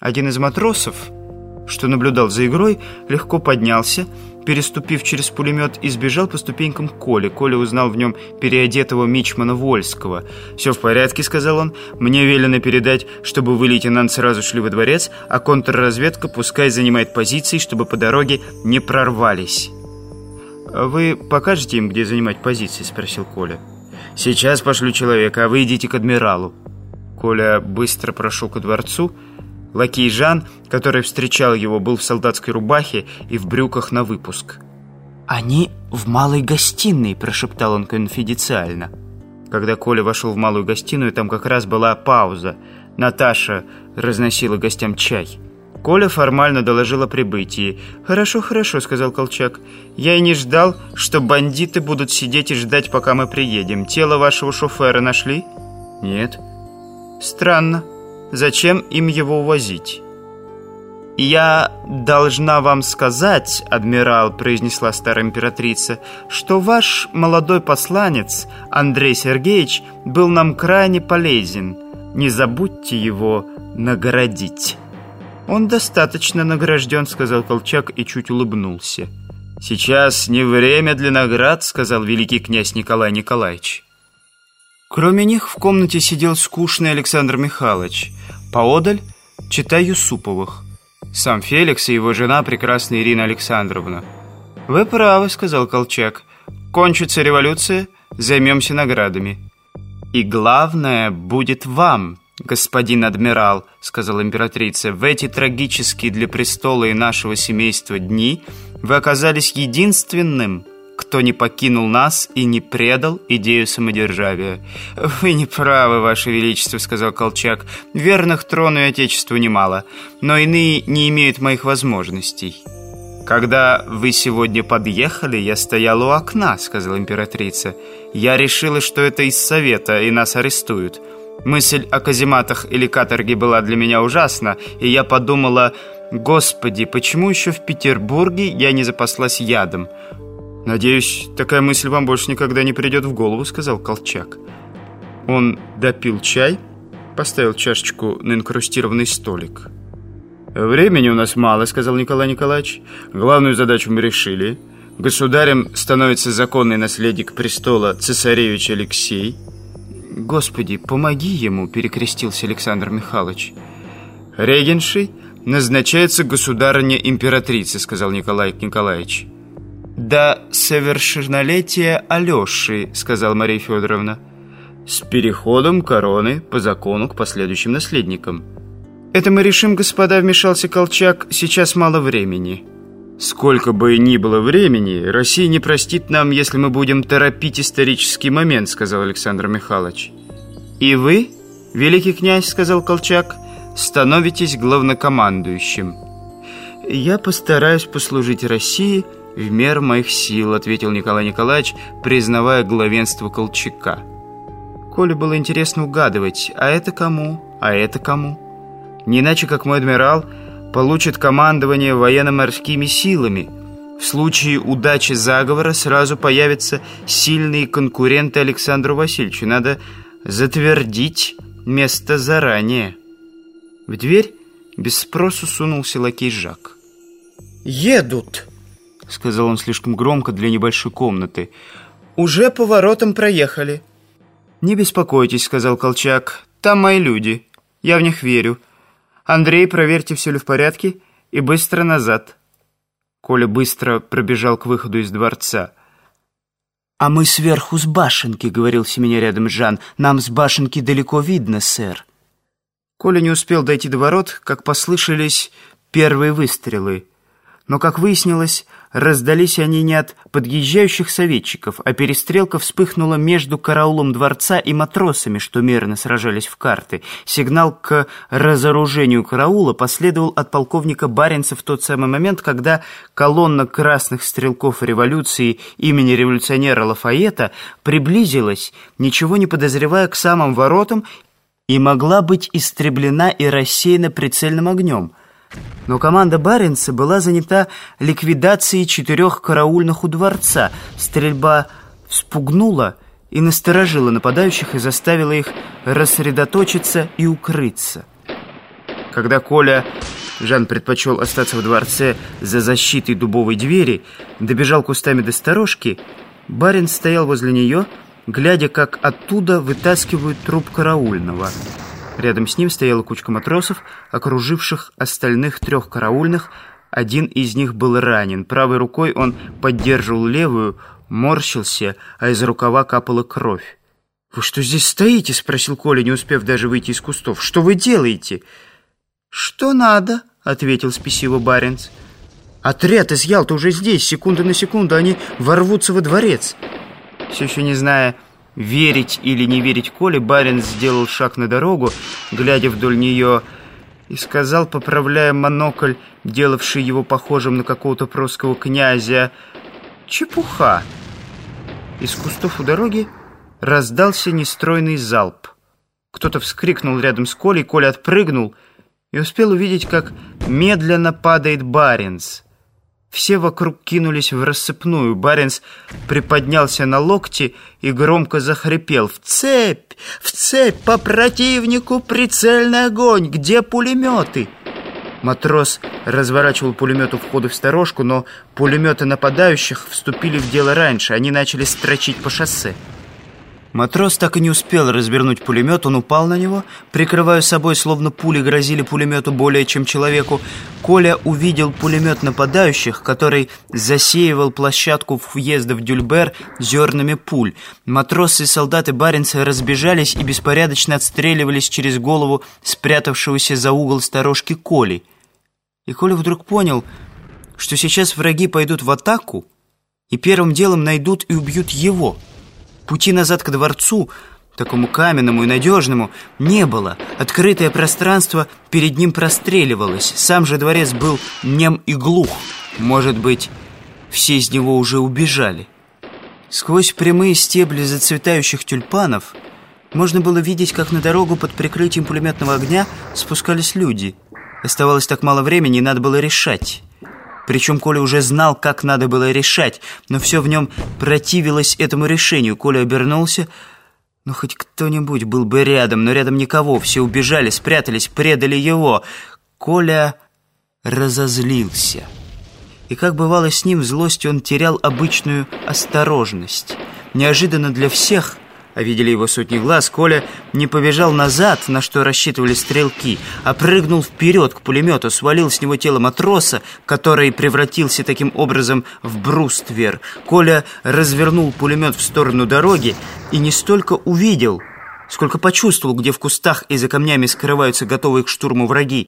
Один из матросов, что наблюдал за игрой, легко поднялся, переступив через пулемет и сбежал по ступенькам к Коле. Коля узнал в нем переодетого мичмана Вольского. «Все в порядке», — сказал он. «Мне велено передать, чтобы вы, лейтенант, сразу шли во дворец, а контрразведка пускай занимает позиции, чтобы по дороге не прорвались». «Вы покажете им, где занимать позиции?» — спросил Коля. «Сейчас пошлю человека, а вы идите к адмиралу». Коля быстро прошел ко дворцу. Лакей Жан, который встречал его, был в солдатской рубахе и в брюках на выпуск. «Они в малой гостиной», — прошептал он конфиденциально. Когда Коля вошел в малую гостиную, там как раз была пауза. Наташа разносила гостям чай. Коля формально доложил о прибытии. «Хорошо, хорошо», — сказал Колчак. «Я и не ждал, что бандиты будут сидеть и ждать, пока мы приедем. Тело вашего шофера нашли?» «Нет». «Странно. Зачем им его увозить?» «Я должна вам сказать, адмирал», — произнесла старая императрица, «что ваш молодой посланец, Андрей Сергеевич, был нам крайне полезен. Не забудьте его наградить». «Он достаточно награжден», — сказал Колчак и чуть улыбнулся. «Сейчас не время для наград», — сказал великий князь Николай Николаевич. Кроме них в комнате сидел скучный Александр Михайлович. Поодаль — чита Юсуповых. Сам Феликс и его жена, прекрасная Ирина Александровна. «Вы правы», — сказал Колчак. «Кончится революция, займемся наградами. И главное будет вам, «Господин адмирал», — сказала императрица, «в эти трагические для престола и нашего семейства дни вы оказались единственным, кто не покинул нас и не предал идею самодержавия». «Вы не правы, Ваше Величество», — сказал Колчак. «Верных трону и Отечеству немало, но иные не имеют моих возможностей». «Когда вы сегодня подъехали, я стояла у окна», — сказала императрица. «Я решила, что это из совета, и нас арестуют». Мысль о казематах или каторге была для меня ужасна, и я подумала, «Господи, почему еще в Петербурге я не запаслась ядом?» «Надеюсь, такая мысль вам больше никогда не придет в голову», — сказал Колчак. Он допил чай, поставил чашечку на инкрустированный столик. «Времени у нас мало», — сказал Николай Николаевич. «Главную задачу мы решили. Государем становится законный наследник престола цесаревич Алексей». «Господи, помоги ему!» – перекрестился Александр Михайлович. «Регеншей назначается государыня-императрица», – сказал Николай Николаевич. «До совершеннолетия Алеши», – сказала Мария Федоровна. «С переходом короны по закону к последующим наследникам». «Это мы решим, господа», – вмешался Колчак, – «сейчас мало времени». Сколько бы ни было времени, Россия не простит нам, если мы будем торопить исторический момент, сказал Александр Михайлович. И вы, великий князь, сказал Колчак, становитесь главнокомандующим. Я постараюсь послужить России в меру моих сил, ответил Николай Николаевич, признавая главенство Колчака. Коле было интересно угадывать, а это кому, а это кому. Не иначе, как мой адмирал получит командование военно-морскими силами. В случае удачи заговора сразу появятся сильные конкуренты Александру Васильевичу. Надо затвердить место заранее. В дверь без спросу сунулся лакей Жак. «Едут!» — сказал он слишком громко для небольшой комнаты. «Уже поворотом проехали». «Не беспокойтесь», — сказал Колчак. «Там мои люди. Я в них верю». «Андрей, проверьте, все ли в порядке, и быстро назад». Коля быстро пробежал к выходу из дворца. «А мы сверху с башенки», — говорил семеня рядом Жан. «Нам с башенки далеко видно, сэр». Коля не успел дойти до ворот, как послышались первые выстрелы. Но, как выяснилось, раздались они не от подъезжающих советчиков, а перестрелка вспыхнула между караулом дворца и матросами, что мирно сражались в карты. Сигнал к разоружению караула последовал от полковника Баренца в тот самый момент, когда колонна красных стрелков революции имени революционера Лафайета приблизилась, ничего не подозревая к самым воротам, и могла быть истреблена и рассеяна прицельным огнем – но команда Баренца была занята ликвидацией четырех караульных у дворца. Стрельба спугнула и насторожила нападающих и заставила их рассредоточиться и укрыться. Когда Коля, Жан предпочел остаться в дворце за защитой дубовой двери, добежал кустами до сторожки, барин стоял возле нее, глядя, как оттуда вытаскивают труп караульного. Рядом с ним стояла кучка матросов, окруживших остальных трех караульных. Один из них был ранен. Правой рукой он поддерживал левую, морщился, а из рукава капала кровь. «Вы что здесь стоите?» — спросил Коля, не успев даже выйти из кустов. «Что вы делаете?» «Что надо?» — ответил спесиво Баренц. «Отряд из Ялты уже здесь. Секунда на секунду они ворвутся во дворец». Все еще не зная, верить или не верить Коле, Баренц сделал шаг на дорогу, глядя вдоль нее, и сказал, поправляя монокль, делавший его похожим на какого-то прусского князя, «Чепуха!» Из кустов у дороги раздался нестройный залп. Кто-то вскрикнул рядом с Колей, Коля отпрыгнул и успел увидеть, как медленно падает Баренц. Все вокруг кинулись в рассыпную. Баренц приподнялся на локти и громко захрипел. «В цепь! В цепь! По противнику прицельный огонь! Где пулеметы?» Матрос разворачивал пулемет у входа в сторожку, но пулеметы нападающих вступили в дело раньше. Они начали строчить по шоссе. Матрос так и не успел развернуть пулемет, он упал на него, прикрывая собой, словно пули грозили пулемету более чем человеку. Коля увидел пулемет нападающих, который засеивал площадку въезда в Дюльбер зернами пуль. Матросы и солдаты Баренца разбежались и беспорядочно отстреливались через голову спрятавшегося за угол сторожки Коли. И Коля вдруг понял, что сейчас враги пойдут в атаку и первым делом найдут и убьют его – Пути назад к дворцу, такому каменному и надежному, не было. Открытое пространство перед ним простреливалось. Сам же дворец был нем и глух. Может быть, все из него уже убежали. Сквозь прямые стебли зацветающих тюльпанов можно было видеть, как на дорогу под прикрытием пулеметного огня спускались люди. Оставалось так мало времени, надо было решать. Причем Коля уже знал, как надо было решать, но все в нем противилось этому решению. Коля обернулся. Ну, хоть кто-нибудь был бы рядом, но рядом никого. Все убежали, спрятались, предали его. Коля разозлился. И как бывало с ним, в злости он терял обычную осторожность. Неожиданно для всех а видели его сотни глаз, Коля не побежал назад, на что рассчитывали стрелки, а прыгнул вперед к пулемету, свалил с него тело матроса, который превратился таким образом в бруствер. Коля развернул пулемет в сторону дороги и не столько увидел, сколько почувствовал, где в кустах и за камнями скрываются готовые к штурму враги.